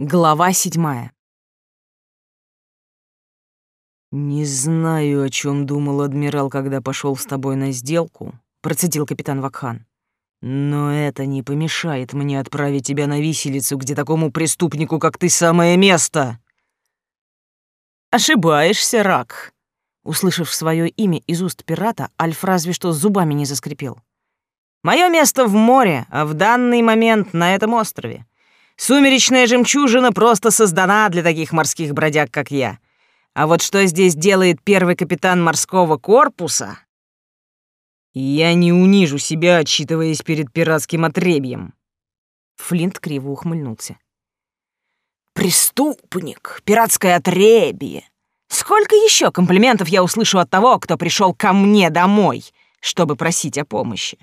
Глава седьмая. «Не знаю, о чем думал адмирал, когда пошел с тобой на сделку», — процедил капитан Вакхан. «Но это не помешает мне отправить тебя на виселицу, где такому преступнику, как ты, самое место!» «Ошибаешься, Рак!» Услышав свое имя из уст пирата, Альф разве что зубами не заскрипел. «Мое место в море, а в данный момент на этом острове. Сумеречная жемчужина просто создана для таких морских бродяг, как я. А вот что здесь делает первый капитан морского корпуса? Я не унижу себя, отчитываясь перед пиратским отребьем. Флинт криво ухмыльнулся. Преступник, пиратское отребье. Сколько еще комплиментов я услышу от того, кто пришел ко мне домой, чтобы просить о помощи?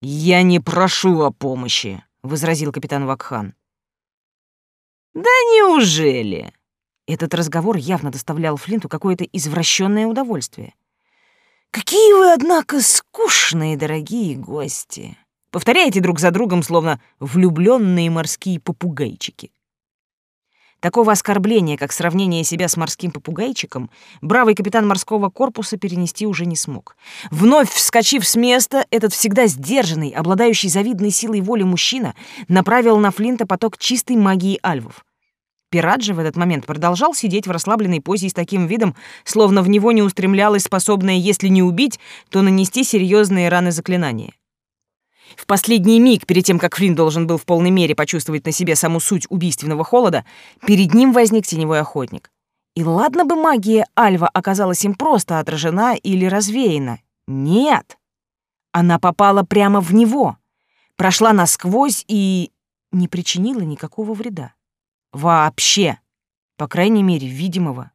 Я не прошу о помощи, возразил капитан Вакхан. Да неужели? Этот разговор явно доставлял Флинту какое-то извращенное удовольствие. Какие вы, однако, скучные, дорогие гости. Повторяете друг за другом, словно влюбленные морские попугайчики. Такого оскорбления, как сравнение себя с морским попугайчиком, бравый капитан морского корпуса перенести уже не смог. Вновь вскочив с места, этот всегда сдержанный, обладающий завидной силой воли мужчина направил на Флинта поток чистой магии альвов. Пират же в этот момент продолжал сидеть в расслабленной позе и с таким видом, словно в него не устремлялось способное, если не убить, то нанести серьезные раны заклинания. В последний миг, перед тем, как Флинн должен был в полной мере почувствовать на себе саму суть убийственного холода, перед ним возник теневой охотник. И ладно бы магия Альва оказалась им просто отражена или развеяна. Нет! Она попала прямо в него, прошла насквозь и не причинила никакого вреда. Вообще. По крайней мере, видимого.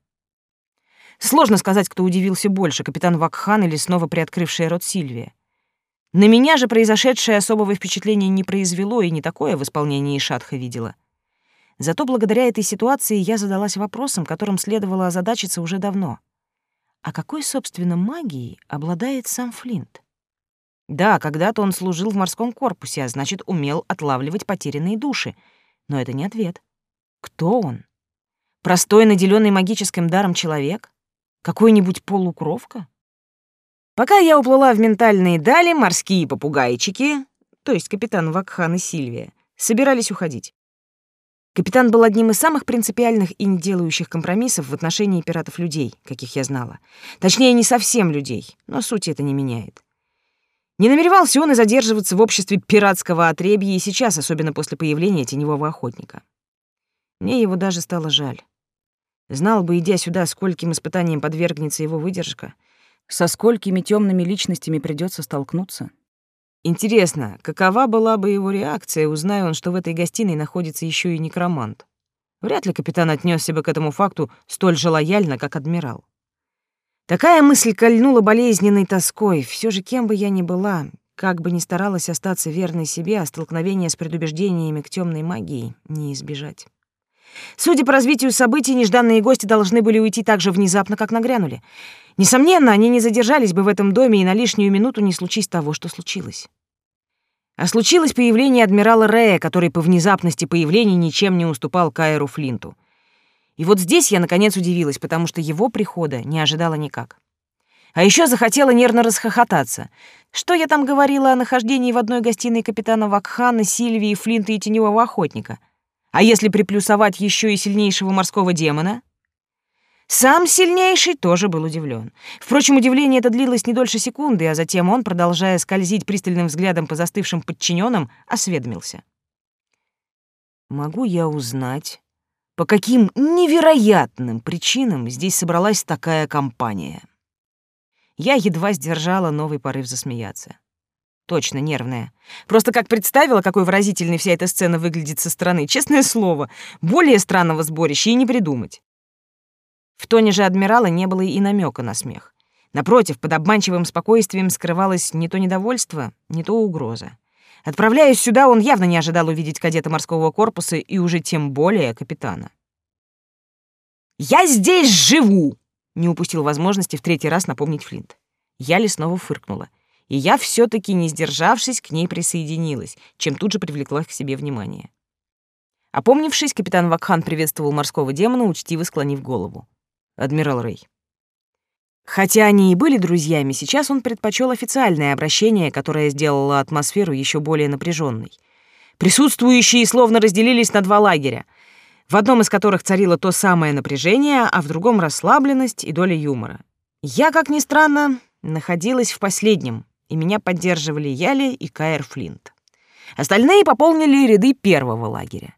Сложно сказать, кто удивился больше, капитан Вакхан или снова приоткрывшая рот Сильвия. На меня же произошедшее особого впечатления не произвело, и не такое в исполнении Шатха видела. Зато благодаря этой ситуации я задалась вопросом, которым следовало озадачиться уже давно. А какой, собственно, магией обладает сам Флинт? Да, когда-то он служил в морском корпусе, а значит, умел отлавливать потерянные души. Но это не ответ. Кто он? Простой, наделенный магическим даром человек? Какой-нибудь полукровка? Пока я уплыла в ментальные дали, морские попугайчики, то есть капитан Вакхан и Сильвия, собирались уходить. Капитан был одним из самых принципиальных и не делающих компромиссов в отношении пиратов людей, каких я знала. Точнее, не совсем людей, но суть это не меняет. Не намеревался он и задерживаться в обществе пиратского отребья и сейчас, особенно после появления теневого охотника. Мне его даже стало жаль. Знал бы, идя сюда, скольким испытаниям подвергнется его выдержка — со сколькими темными личностями придется столкнуться. Интересно, какова была бы его реакция, узная он, что в этой гостиной находится еще и некромант? Вряд ли капитан отнесся бы к этому факту столь же лояльно, как адмирал. Такая мысль кольнула болезненной тоской. Все же кем бы я ни была, как бы ни старалась остаться верной себе, а столкновения с предубеждениями к темной магии не избежать. Судя по развитию событий, нежданные гости должны были уйти так же внезапно, как нагрянули. Несомненно, они не задержались бы в этом доме и на лишнюю минуту не случись того, что случилось. А случилось появление адмирала Рея, который по внезапности появления ничем не уступал Кайру Флинту. И вот здесь я наконец удивилась, потому что его прихода не ожидала никак. А еще захотела нервно расхохотаться. Что я там говорила о нахождении в одной гостиной капитана Вакхана, Сильвии, Флинта и Теневого Охотника? А если приплюсовать еще и сильнейшего морского демона? Сам сильнейший тоже был удивлен. Впрочем, удивление это длилось не дольше секунды, а затем он, продолжая скользить пристальным взглядом по застывшим подчиненным, осведомился. «Могу я узнать, по каким невероятным причинам здесь собралась такая компания?» Я едва сдержала новый порыв засмеяться. Точно, нервная. Просто как представила, какой выразительной вся эта сцена выглядит со стороны, честное слово, более странного сборища и не придумать. В тоне же адмирала не было и намека на смех. Напротив, под обманчивым спокойствием скрывалось не то недовольство, не то угроза. Отправляясь сюда, он явно не ожидал увидеть кадета морского корпуса и уже тем более капитана. «Я здесь живу!» — не упустил возможности в третий раз напомнить Флинт. Я ли снова фыркнула, и я все таки не сдержавшись, к ней присоединилась, чем тут же привлекла к себе внимание. Опомнившись, капитан Вакхан приветствовал морского демона, учтиво склонив голову. «Адмирал Рэй». Хотя они и были друзьями, сейчас он предпочел официальное обращение, которое сделало атмосферу еще более напряженной. Присутствующие словно разделились на два лагеря, в одном из которых царило то самое напряжение, а в другом — расслабленность и доля юмора. Я, как ни странно, находилась в последнем, и меня поддерживали Яли и Каэр Флинт. Остальные пополнили ряды первого лагеря.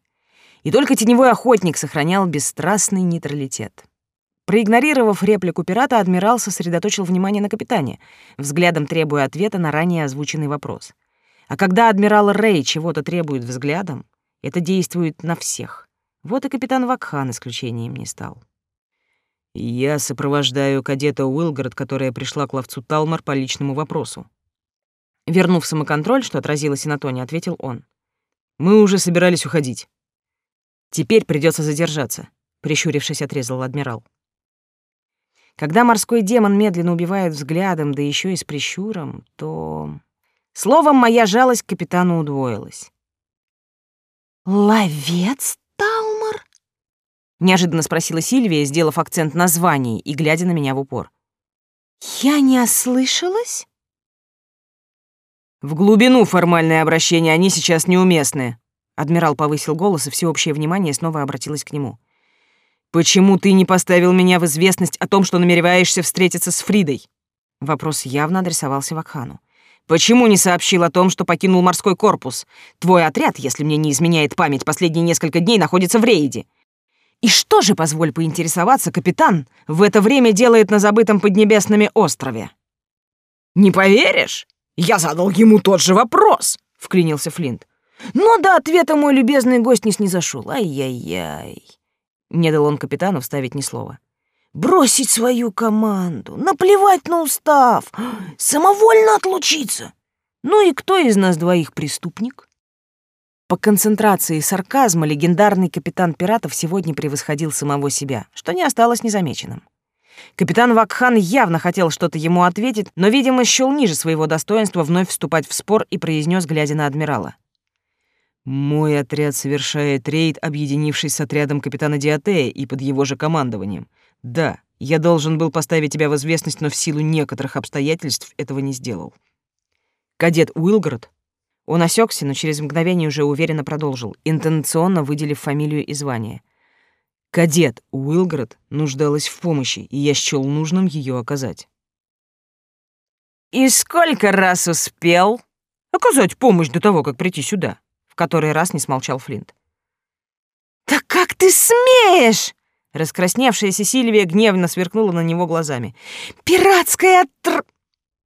И только теневой охотник сохранял бесстрастный нейтралитет. Проигнорировав реплику пирата, адмирал сосредоточил внимание на капитане, взглядом требуя ответа на ранее озвученный вопрос. А когда адмирал Рэй чего-то требует взглядом, это действует на всех. Вот и капитан Вакхан исключением не стал. «Я сопровождаю кадета Уилгард, которая пришла к ловцу Талмар по личному вопросу». Вернув самоконтроль, что отразилось и на тоне, ответил он. «Мы уже собирались уходить». «Теперь придется задержаться», — прищурившись, отрезал адмирал. Когда морской демон медленно убивает взглядом, да еще и с прищуром, то... Словом, моя жалость к капитану удвоилась. «Ловец Талмар?» — неожиданно спросила Сильвия, сделав акцент на звании и глядя на меня в упор. «Я не ослышалась?» «В глубину формальное обращение, они сейчас неуместны». Адмирал повысил голос, и всеобщее внимание снова обратилось к нему. «Почему ты не поставил меня в известность о том, что намереваешься встретиться с Фридой?» Вопрос явно адресовался Вакхану. «Почему не сообщил о том, что покинул морской корпус? Твой отряд, если мне не изменяет память, последние несколько дней находится в рейде. И что же, позволь поинтересоваться, капитан в это время делает на забытом Поднебесными острове?» «Не поверишь? Я задал ему тот же вопрос», — вклинился Флинт. «Но до ответа мой любезный гость не снизошел. Ай-яй-яй». Не дал он капитану вставить ни слова. «Бросить свою команду, наплевать на устав, самовольно отлучиться. Ну и кто из нас двоих преступник?» По концентрации сарказма легендарный капитан пиратов сегодня превосходил самого себя, что не осталось незамеченным. Капитан Вакхан явно хотел что-то ему ответить, но, видимо, счёл ниже своего достоинства вновь вступать в спор и произнес, глядя на адмирала. «Мой отряд совершает рейд, объединившись с отрядом капитана Диатея и под его же командованием. Да, я должен был поставить тебя в известность, но в силу некоторых обстоятельств этого не сделал. Кадет Уилград он осекся, но через мгновение уже уверенно продолжил, интонационно выделив фамилию и звание. Кадет Уилград нуждалась в помощи, и я счёл нужным ее оказать. «И сколько раз успел оказать помощь до того, как прийти сюда?» В который раз не смолчал Флинт. «Да как ты смеешь?» Раскрасневшаяся Сильвия гневно сверкнула на него глазами. «Пиратская тр...»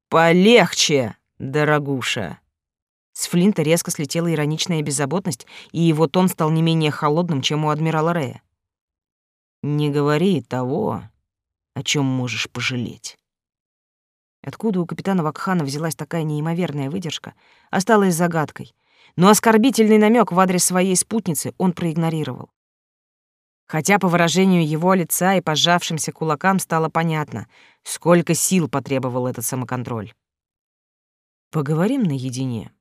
«Полегче, дорогуша!» С Флинта резко слетела ироничная беззаботность, и его тон стал не менее холодным, чем у адмирала Рея. «Не говори того, о чем можешь пожалеть». Откуда у капитана Вакхана взялась такая неимоверная выдержка, осталась загадкой, но оскорбительный намек в адрес своей спутницы он проигнорировал. Хотя по выражению его лица и пожавшимся кулакам стало понятно, сколько сил потребовал этот самоконтроль. «Поговорим наедине»,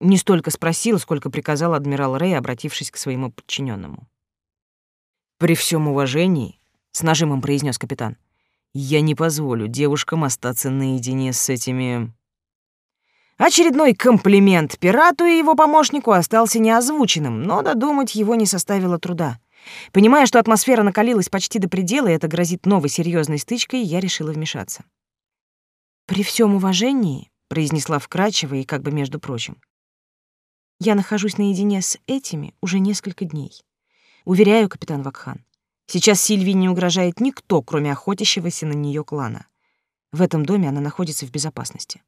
не столько спросил, сколько приказал адмирал Рэй, обратившись к своему подчиненному. «При всем уважении», — с нажимом произнес капитан, «я не позволю девушкам остаться наедине с этими...» Очередной комплимент пирату и его помощнику остался неозвученным, но додумать его не составило труда. Понимая, что атмосфера накалилась почти до предела, и это грозит новой серьезной стычкой, я решила вмешаться. «При всем уважении», — произнесла вкрадчиво и как бы между прочим, я нахожусь наедине с этими уже несколько дней. Уверяю, капитан Вакхан, сейчас Сильвии не угрожает никто, кроме охотящегося на нее клана. В этом доме она находится в безопасности.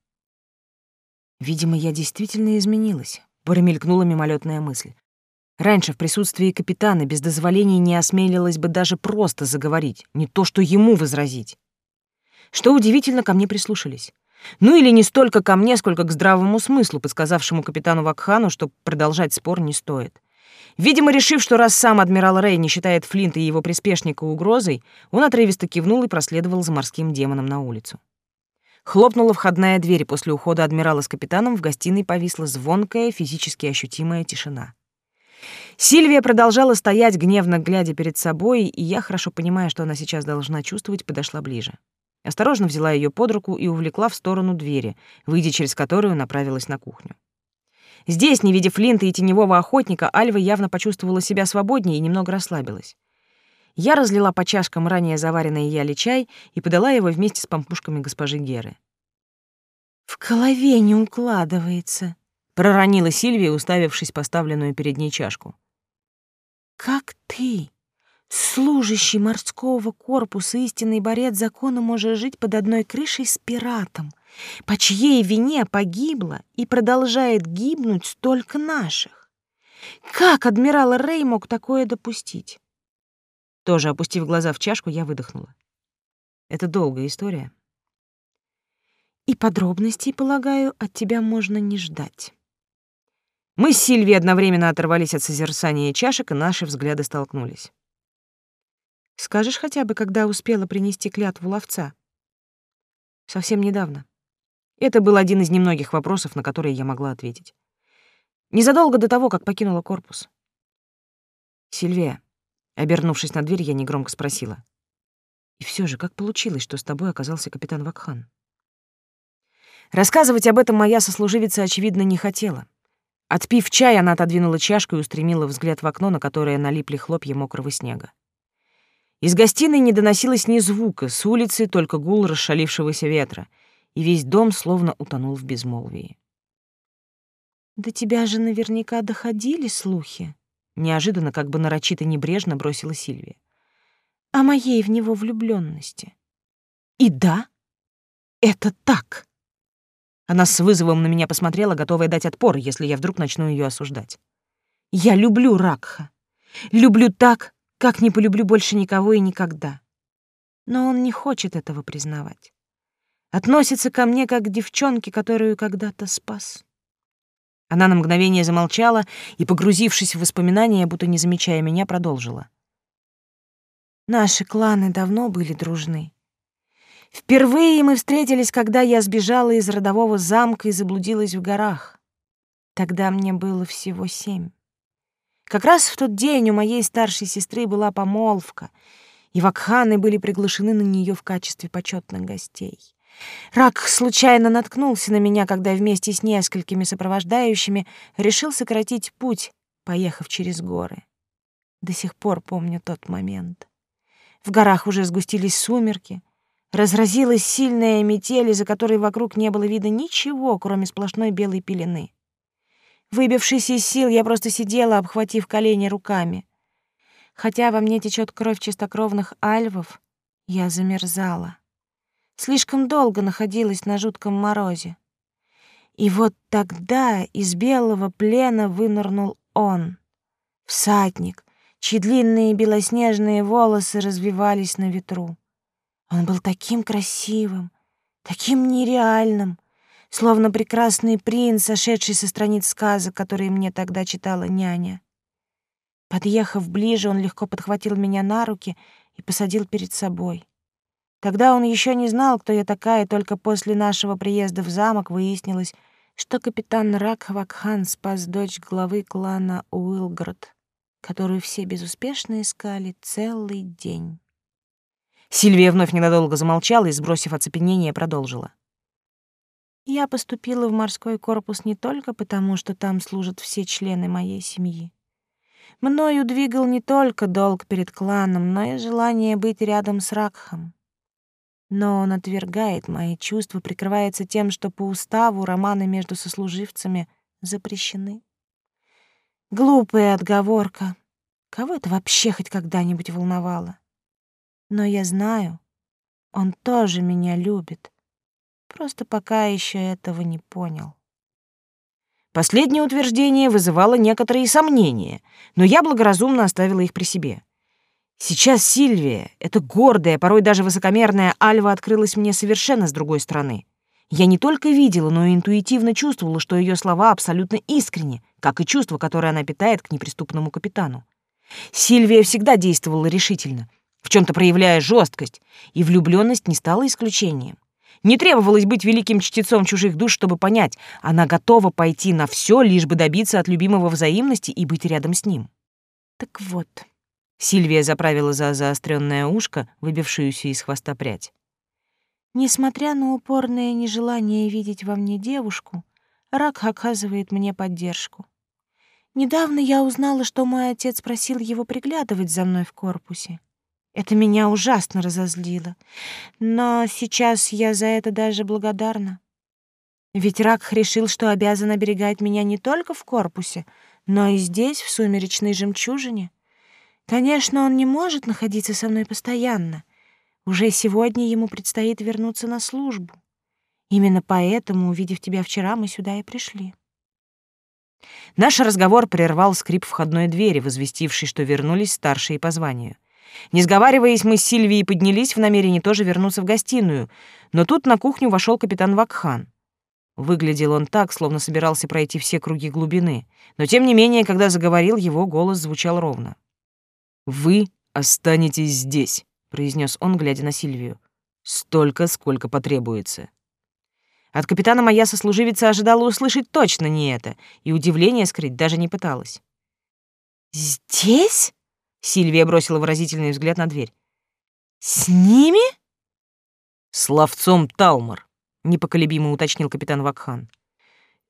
Видимо, я действительно изменилась, промелькнула мимолетная мысль. Раньше в присутствии капитана без дозволения не осмелилась бы даже просто заговорить, не то что ему возразить. Что удивительно, ко мне прислушались. Ну или не столько ко мне, сколько к здравому смыслу, подсказавшему капитану Вакхану, что продолжать спор не стоит. Видимо, решив, что раз сам адмирал Рэй не считает Флинта и его приспешника угрозой, он отрывисто кивнул и проследовал за морским демоном на улицу. Хлопнула входная дверь, и после ухода адмирала с капитаном в гостиной повисла звонкая, физически ощутимая тишина. Сильвия продолжала стоять, гневно глядя перед собой, и я, хорошо понимая, что она сейчас должна чувствовать, подошла ближе. Осторожно взяла ее под руку и увлекла в сторону двери, выйдя через которую направилась на кухню. Здесь, не видя Флинта и теневого охотника, Альва явно почувствовала себя свободнее и немного расслабилась. Я разлила по чашкам ранее заваренный яли чай и подала его вместе с помпушками госпожи Геры. «В голове не укладывается», — проронила Сильвия, уставившись поставленную перед ней чашку. «Как ты, служащий морского корпуса, истинный борец закона, можешь жить под одной крышей с пиратом, по чьей вине погибло и продолжает гибнуть столько наших? Как адмирал Рэй мог такое допустить?» Тоже опустив глаза в чашку, я выдохнула. Это долгая история. И подробностей, полагаю, от тебя можно не ждать. Мы с Сильвией одновременно оторвались от созерцания чашек, и наши взгляды столкнулись. Скажешь хотя бы, когда успела принести клятву ловца? Совсем недавно. Это был один из немногих вопросов, на которые я могла ответить. Незадолго до того, как покинула корпус. Сильвия, Обернувшись на дверь, я негромко спросила. «И все же, как получилось, что с тобой оказался капитан Вакхан?» Рассказывать об этом моя сослуживица, очевидно, не хотела. Отпив чай, она отодвинула чашку и устремила взгляд в окно, на которое налипли хлопья мокрого снега. Из гостиной не доносилось ни звука, с улицы только гул расшалившегося ветра, и весь дом словно утонул в безмолвии. «До тебя же наверняка доходили слухи», Неожиданно, как бы нарочито небрежно бросила Сильвия. О моей в него влюблённости. И да, это так. Она с вызовом на меня посмотрела, готовая дать отпор, если я вдруг начну её осуждать. Я люблю Ракха. Люблю так, как не полюблю больше никого и никогда. Но он не хочет этого признавать. Относится ко мне как к девчонке, которую когда-то спас. Она на мгновение замолчала и, погрузившись в воспоминания, будто не замечая меня, продолжила. Наши кланы давно были дружны. Впервые мы встретились, когда я сбежала из родового замка и заблудилась в горах. Тогда мне было всего семь. Как раз в тот день у моей старшей сестры была помолвка, и вакханы были приглашены на нее в качестве почетных гостей. Рак случайно наткнулся на меня, когда вместе с несколькими сопровождающими решил сократить путь, поехав через горы. До сих пор помню тот момент. В горах уже сгустились сумерки, разразилась сильная метель, из-за которой вокруг не было видно ничего, кроме сплошной белой пелены. Выбившись из сил, я просто сидела, обхватив колени руками. Хотя во мне течет кровь чистокровных альвов, я замерзала. Слишком долго находилась на жутком морозе. И вот тогда из белого плена вынырнул он, всадник, чьи длинные белоснежные волосы развивались на ветру. Он был таким красивым, таким нереальным, словно прекрасный принц, сошедший со страниц сказок, которые мне тогда читала няня. Подъехав ближе, он легко подхватил меня на руки и посадил перед собой. Тогда он еще не знал, кто я такая, только после нашего приезда в замок выяснилось, что капитан Ракхвакхан спас дочь главы клана Уилград, которую все безуспешно искали целый день. Сильвия вновь ненадолго замолчала и, сбросив оцепенение, продолжила. «Я поступила в морской корпус не только потому, что там служат все члены моей семьи. Мною двигал не только долг перед кланом, но и желание быть рядом с Ракхом. Но он отвергает мои чувства, прикрывается тем, что по уставу романы между сослуживцами запрещены. Глупая отговорка. Кого это вообще хоть когда-нибудь волновало? Но я знаю, он тоже меня любит. Просто пока еще этого не понял. Последнее утверждение вызывало некоторые сомнения, но я благоразумно оставила их при себе. Сейчас Сильвия, эта гордая, порой даже высокомерная Альва открылась мне совершенно с другой стороны. Я не только видела, но и интуитивно чувствовала, что ее слова абсолютно искренни, как и чувство, которое она питает к неприступному капитану. Сильвия всегда действовала решительно, в чем то проявляя жесткость, и влюбленность не стала исключением. Не требовалось быть великим чтецом чужих душ, чтобы понять, она готова пойти на все, лишь бы добиться от любимого взаимности и быть рядом с ним. Так вот, Сильвия заправила за заостренное ушко, выбившуюся из хвоста прядь. Несмотря на упорное нежелание видеть во мне девушку, Рак оказывает мне поддержку. Недавно я узнала, что мой отец просил его приглядывать за мной в корпусе. Это меня ужасно разозлило. Но сейчас я за это даже благодарна. Ведь Рак решил, что обязан оберегать меня не только в корпусе, но и здесь, в сумеречной жемчужине. Конечно, он не может находиться со мной постоянно. Уже сегодня ему предстоит вернуться на службу. Именно поэтому, увидев тебя вчера, мы сюда и пришли. Наш разговор прервал скрип входной двери, возвестивший, что вернулись старшие по званию. Не сговариваясь, мы с Сильвией поднялись в намерении тоже вернуться в гостиную, но тут на кухню вошел капитан Вакхан. Выглядел он так, словно собирался пройти все круги глубины, но тем не менее, когда заговорил, его голос звучал ровно. «Вы останетесь здесь», — произнес он, глядя на Сильвию. «Столько, сколько потребуется». От капитана моя сослуживица ожидала услышать точно не это, и удивление скрыть даже не пыталась. «Здесь?» — Сильвия бросила выразительный взгляд на дверь. «С ними?» «С ловцом Талмор», — непоколебимо уточнил капитан Вакхан.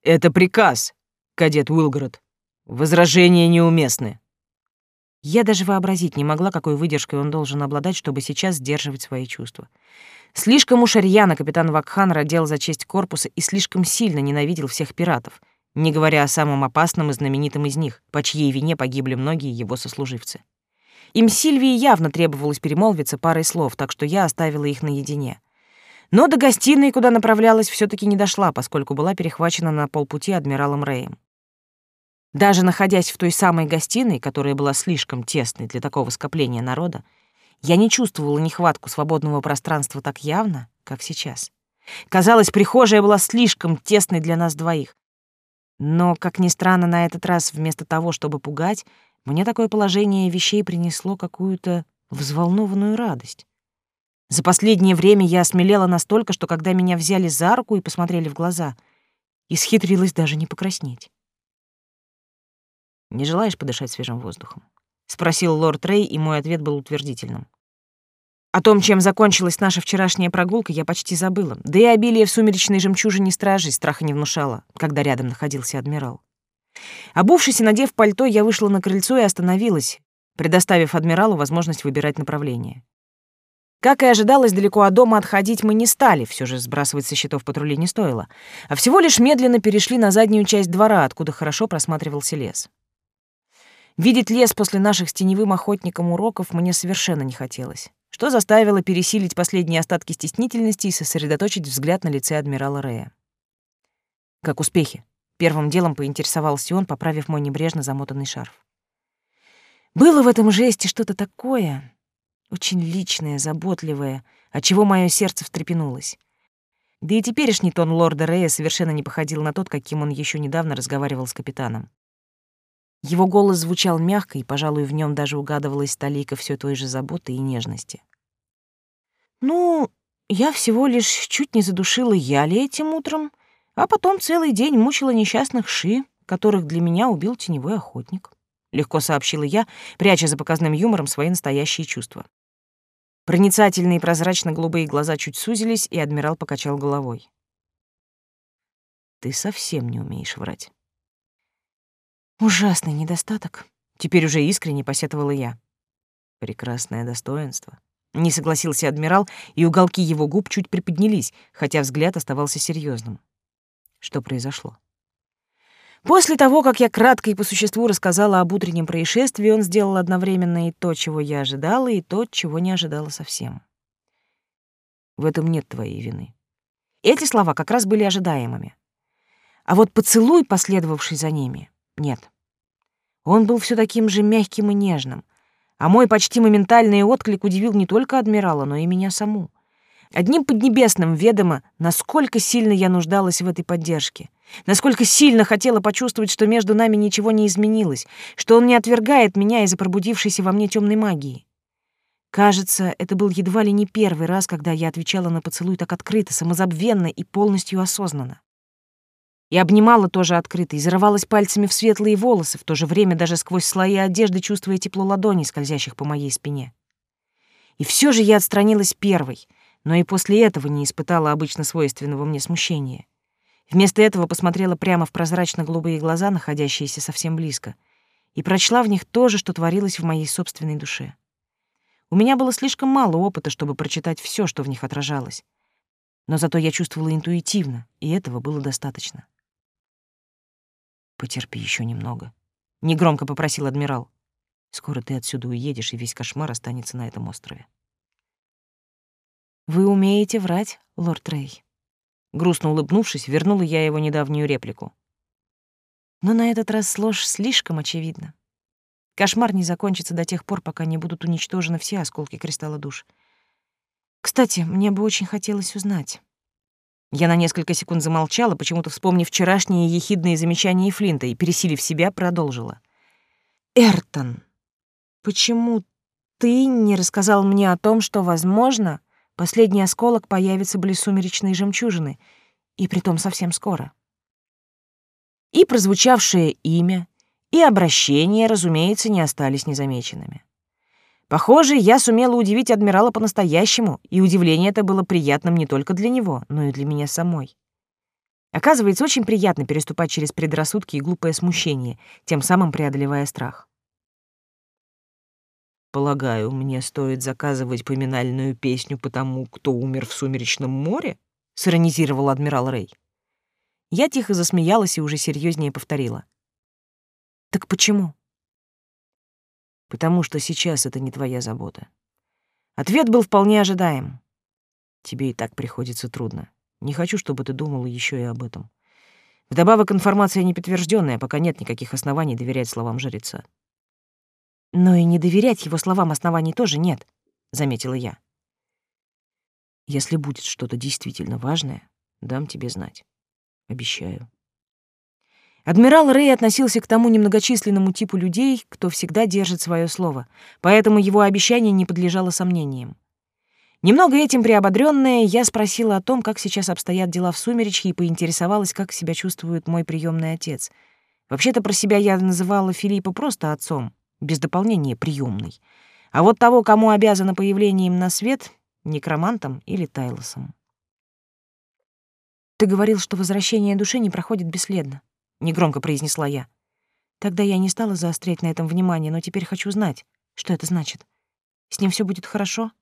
«Это приказ, кадет Уилгород. Возражения неуместны». Я даже вообразить не могла, какой выдержкой он должен обладать, чтобы сейчас сдерживать свои чувства. Слишком уж рьяно капитан Вакхан родил за честь корпуса и слишком сильно ненавидел всех пиратов, не говоря о самом опасном и знаменитом из них, по чьей вине погибли многие его сослуживцы. Им Сильвии явно требовалось перемолвиться парой слов, так что я оставила их наедине. Но до гостиной, куда направлялась, все таки не дошла, поскольку была перехвачена на полпути адмиралом Рэем. Даже находясь в той самой гостиной, которая была слишком тесной для такого скопления народа, я не чувствовала нехватку свободного пространства так явно, как сейчас. Казалось, прихожая была слишком тесной для нас двоих. Но, как ни странно, на этот раз вместо того, чтобы пугать, мне такое положение вещей принесло какую-то взволнованную радость. За последнее время я осмелела настолько, что когда меня взяли за руку и посмотрели в глаза, исхитрилась даже не покраснеть. «Не желаешь подышать свежим воздухом?» — спросил лорд Рэй, и мой ответ был утвердительным. О том, чем закончилась наша вчерашняя прогулка, я почти забыла. Да и обилие в сумеречной жемчужине стражей страха не внушало, когда рядом находился адмирал. Обувшись и надев пальто, я вышла на крыльцо и остановилась, предоставив адмиралу возможность выбирать направление. Как и ожидалось, далеко от дома отходить мы не стали, все же сбрасывать со счетов патрули не стоило, а всего лишь медленно перешли на заднюю часть двора, откуда хорошо просматривался лес. Видеть лес после наших с теневым охотником уроков мне совершенно не хотелось, что заставило пересилить последние остатки стеснительности и сосредоточить взгляд на лице адмирала Рея. «Как успехи?» — первым делом поинтересовался он, поправив мой небрежно замотанный шарф. Было в этом жесте что-то такое, очень личное, заботливое, от чего мое сердце встрепенулось. Да и теперешний тон лорда Рея совершенно не походил на тот, каким он еще недавно разговаривал с капитаном. Его голос звучал мягко, и, пожалуй, в нем даже угадывалась талика все той же заботы и нежности. «Ну, я всего лишь чуть не задушила Яли этим утром, а потом целый день мучила несчастных Ши, которых для меня убил теневой охотник», — легко сообщила я, пряча за показным юмором свои настоящие чувства. Проницательные прозрачно-голубые глаза чуть сузились, и адмирал покачал головой. «Ты совсем не умеешь врать». Ужасный недостаток. Теперь уже искренне посетовала я. Прекрасное достоинство. Не согласился адмирал, и уголки его губ чуть приподнялись, хотя взгляд оставался серьезным. Что произошло? После того, как я кратко и по существу рассказала об утреннем происшествии, он сделал одновременно и то, чего я ожидала, и то, чего не ожидала совсем. В этом нет твоей вины. Эти слова как раз были ожидаемыми. А вот поцелуй, последовавший за ними, нет. Он был все таким же мягким и нежным, а мой почти моментальный отклик удивил не только адмирала, но и меня саму. Одним поднебесным ведомо, насколько сильно я нуждалась в этой поддержке, насколько сильно хотела почувствовать, что между нами ничего не изменилось, что он не отвергает меня из-за пробудившейся во мне темной магии. Кажется, это был едва ли не первый раз, когда я отвечала на поцелуй так открыто, самозабвенно и полностью осознанно. И обнимала тоже открыто, и зарывалась пальцами в светлые волосы, в то же время даже сквозь слои одежды чувствуя тепло ладоней, скользящих по моей спине. И все же я отстранилась первой, но и после этого не испытала обычно свойственного мне смущения. Вместо этого посмотрела прямо в прозрачно-голубые глаза, находящиеся совсем близко, и прочла в них то же, что творилось в моей собственной душе. У меня было слишком мало опыта, чтобы прочитать все, что в них отражалось. Но зато я чувствовала интуитивно, и этого было достаточно. «Потерпи еще немного», — негромко попросил адмирал. «Скоро ты отсюда уедешь, и весь кошмар останется на этом острове». «Вы умеете врать, лорд Рэй?» Грустно улыбнувшись, вернула я его недавнюю реплику. Но на этот раз ложь слишком очевидна. Кошмар не закончится до тех пор, пока не будут уничтожены все осколки кристалла душ. Кстати, мне бы очень хотелось узнать. Я на несколько секунд замолчала, почему-то вспомнив вчерашние ехидные замечания Флинта и, пересилив себя, продолжила. «Эртон, почему ты не рассказал мне о том, что, возможно, последний осколок появится близ сумеречной жемчужины, и притом совсем скоро?» И прозвучавшее имя, и обращения, разумеется, не остались незамеченными. Похоже, я сумела удивить адмирала по-настоящему, и удивление это было приятным не только для него, но и для меня самой. Оказывается, очень приятно переступать через предрассудки и глупое смущение, тем самым преодолевая страх. «Полагаю, мне стоит заказывать поминальную песню по тому, кто умер в Сумеречном море?» — сиронизировал адмирал Рэй. Я тихо засмеялась и уже серьезнее повторила. Так почему? Потому что сейчас это не твоя забота. Ответ был вполне ожидаем. Тебе и так приходится трудно. Не хочу, чтобы ты думала еще и об этом. Вдобавок информация неподтвержденная, пока нет никаких оснований доверять словам жреца. Но и не доверять его словам оснований тоже нет, заметила я. Если будет что-то действительно важное, дам тебе знать. Обещаю. Адмирал Рэй относился к тому немногочисленному типу людей, кто всегда держит свое слово, поэтому его обещание не подлежало сомнениям. Немного этим приободрённая, я спросила о том, как сейчас обстоят дела в Сумеречье, и поинтересовалась, как себя чувствует мой приемный отец. Вообще-то про себя я называла Филиппа просто отцом, без дополнения приемный. А вот того, кому обязана появлением на свет, некромантом или Тайлосом. Ты говорил, что возвращение души не проходит бесследно негромко произнесла я. Тогда я не стала заострять на этом внимание, но теперь хочу знать, что это значит. С ним все будет хорошо?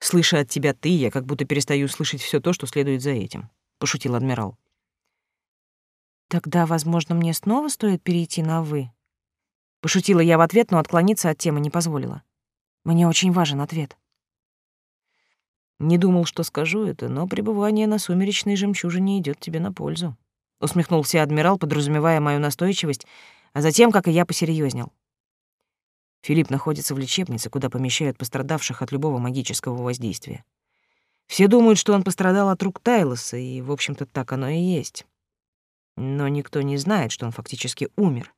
Слыша от тебя ты, я как будто перестаю слышать все то, что следует за этим, пошутил адмирал. Тогда, возможно, мне снова стоит перейти на вы. Пошутила я в ответ, но отклониться от темы не позволила. Мне очень важен ответ. Не думал, что скажу это, но пребывание на сумеречной жемчужине идет тебе на пользу усмехнулся адмирал, подразумевая мою настойчивость, а затем, как и я, посерьезнел. Филипп находится в лечебнице, куда помещают пострадавших от любого магического воздействия. Все думают, что он пострадал от рук Тайлоса, и, в общем-то, так оно и есть. Но никто не знает, что он фактически умер,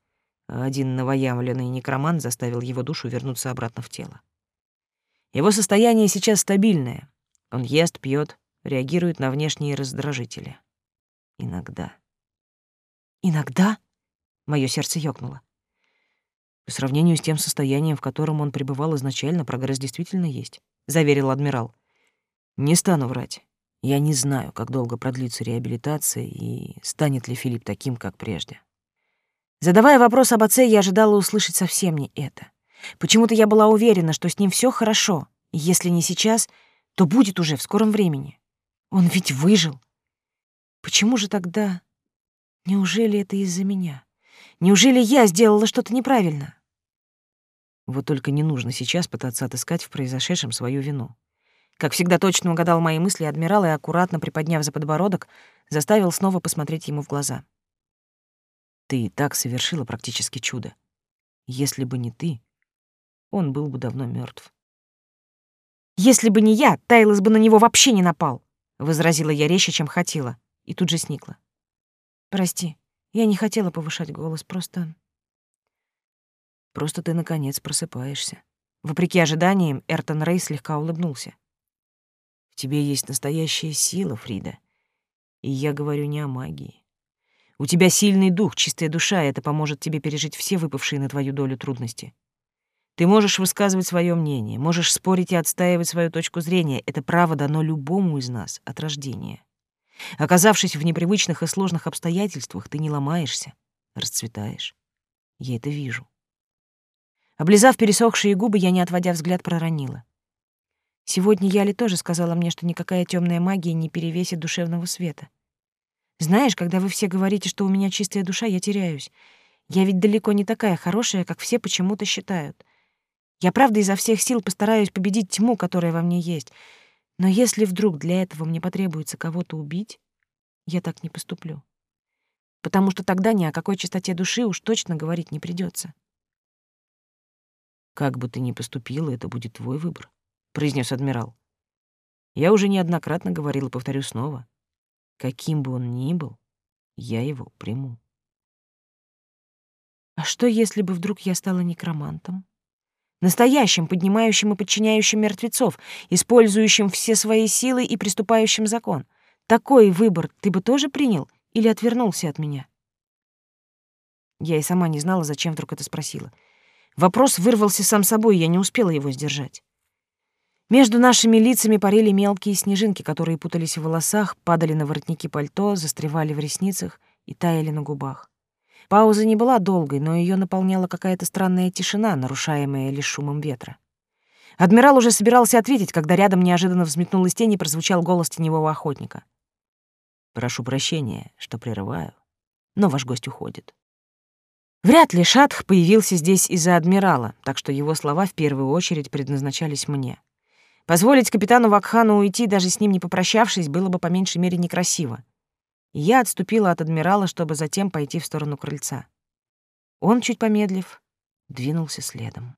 а один новоявленный некромант заставил его душу вернуться обратно в тело. Его состояние сейчас стабильное. Он ест, пьет, реагирует на внешние раздражители. Иногда. Иногда мое сердце ёкнуло. По сравнению с тем состоянием, в котором он пребывал изначально, прогресс действительно есть, заверил адмирал. Не стану врать. Я не знаю, как долго продлится реабилитация и станет ли Филипп таким, как прежде. Задавая вопрос об отце, я ожидала услышать совсем не это. Почему-то я была уверена, что с ним все хорошо, и если не сейчас, то будет уже в скором времени. Он ведь выжил. Почему же тогда Неужели это из-за меня? Неужели я сделала что-то неправильно? Вот только не нужно сейчас пытаться отыскать в произошедшем свою вину. Как всегда точно угадал мои мысли адмирал и, аккуратно приподняв за подбородок, заставил снова посмотреть ему в глаза. Ты и так совершила практически чудо. Если бы не ты, он был бы давно мертв. Если бы не я, Тайлос бы на него вообще не напал, возразила я резче, чем хотела, и тут же сникла. Прости, я не хотела повышать голос, просто... Просто ты, наконец, просыпаешься, Вопреки ожиданиям, Эртон Рей слегка улыбнулся. «В тебе есть настоящая сила, Фрида. И я говорю не о магии. У тебя сильный дух, чистая душа, и это поможет тебе пережить все выпавшие на твою долю трудности. Ты можешь высказывать свое мнение, можешь спорить и отстаивать свою точку зрения. Это право дано любому из нас от рождения. Оказавшись в непривычных и сложных обстоятельствах, ты не ломаешься, расцветаешь. Я это вижу. Облизав пересохшие губы, я, не отводя взгляд, проронила. Сегодня Яли тоже сказала мне, что никакая темная магия не перевесит душевного света. Знаешь, когда вы все говорите, что у меня чистая душа, я теряюсь. Я ведь далеко не такая хорошая, как все почему-то считают. Я правда изо всех сил постараюсь победить тьму, которая во мне есть. Но если вдруг для этого мне потребуется кого-то убить, я так не поступлю. Потому что тогда ни о какой чистоте души уж точно говорить не придется. Как бы ты ни поступила, это будет твой выбор, произнес адмирал. Я уже неоднократно говорил и повторю снова. Каким бы он ни был, я его приму. А что, если бы вдруг я стала некромантом? Настоящим, поднимающим и подчиняющим мертвецов, использующим все свои силы и приступающим закон. Такой выбор ты бы тоже принял или отвернулся от меня? Я и сама не знала, зачем вдруг это спросила. Вопрос вырвался сам собой, я не успела его сдержать. Между нашими лицами парили мелкие снежинки, которые путались в волосах, падали на воротники пальто, застревали в ресницах и таяли на губах. Пауза не была долгой, но ее наполняла какая-то странная тишина, нарушаемая лишь шумом ветра. Адмирал уже собирался ответить, когда рядом неожиданно взметнулась тень и прозвучал голос теневого охотника. «Прошу прощения, что прерываю, но ваш гость уходит». Вряд ли Шатх появился здесь из-за адмирала, так что его слова в первую очередь предназначались мне. Позволить капитану Вакхану уйти, даже с ним не попрощавшись, было бы по меньшей мере некрасиво. Я отступила от адмирала, чтобы затем пойти в сторону крыльца. Он, чуть помедлив, двинулся следом.